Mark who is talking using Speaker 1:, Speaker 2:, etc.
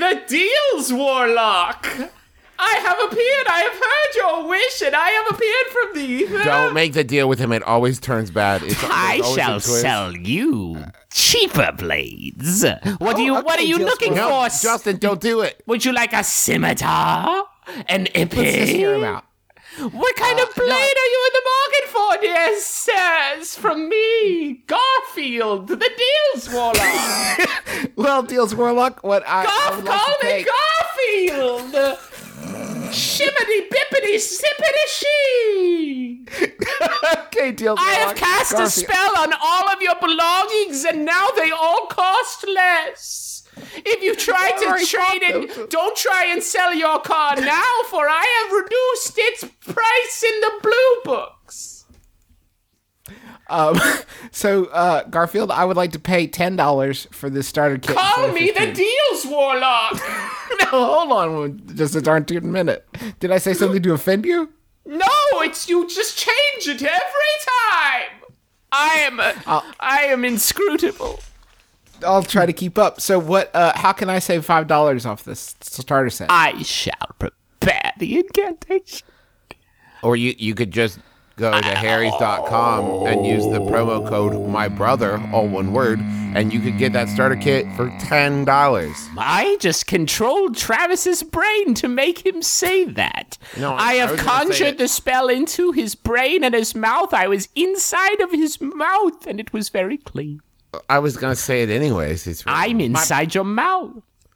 Speaker 1: the deals, Warlock! I have appeared, I have heard your wish, and I have appeared from thee.
Speaker 2: Don't make the deal with him. It always turns bad. It's,
Speaker 3: I
Speaker 2: a
Speaker 3: shall sell you cheaper blades. What do oh, you?
Speaker 4: Oh,
Speaker 3: what are you
Speaker 4: deals
Speaker 3: looking
Speaker 4: for-
Speaker 2: No. Justin, don't do it.
Speaker 3: Would you like a scimitar? An
Speaker 4: Let's just hear him
Speaker 3: epic?
Speaker 4: out.
Speaker 1: What kind of uh, blade are you in the market for, dear sirs? From me, Garfield, the deals, Warlock.
Speaker 4: Well, deals Warlock. What I, I
Speaker 1: Garf,
Speaker 4: would like
Speaker 1: call
Speaker 4: to
Speaker 1: me
Speaker 4: pay.
Speaker 1: Garfield! Shimmity bippity sippity shee!
Speaker 4: okay, deals
Speaker 1: I have
Speaker 4: Warlock.
Speaker 1: cast a spell on all of your belongings, and now they all cost less. If you try
Speaker 4: I
Speaker 1: to trade it, don't try and sell your car now, for I have reduced its price in the blue books.
Speaker 4: Um, so, uh, Garfield, I would like to pay ten dollars for this starter kit.
Speaker 1: Call me the deals warlock.
Speaker 4: No, hold on, just a darn two minute. Did I say something to offend you?
Speaker 1: no, it's you. Just change it every time. I am. I am inscrutable.
Speaker 4: I'll try to keep up. So, what? Uh, how can I save five dollars off this starter set?
Speaker 3: I shall prepare the incantation.
Speaker 2: Or you, you could just go to harrys.com and use the promo code my brother all one word and you could get that starter kit for $10
Speaker 3: I just controlled Travis's brain to make him say that.
Speaker 2: No, I-
Speaker 3: I
Speaker 2: I
Speaker 3: have
Speaker 2: was
Speaker 3: conjured the spell into his brain and his mouth. I was inside of his mouth, and it was very clean.
Speaker 2: i was going to say it anyways it's
Speaker 3: I'm inside your mouth.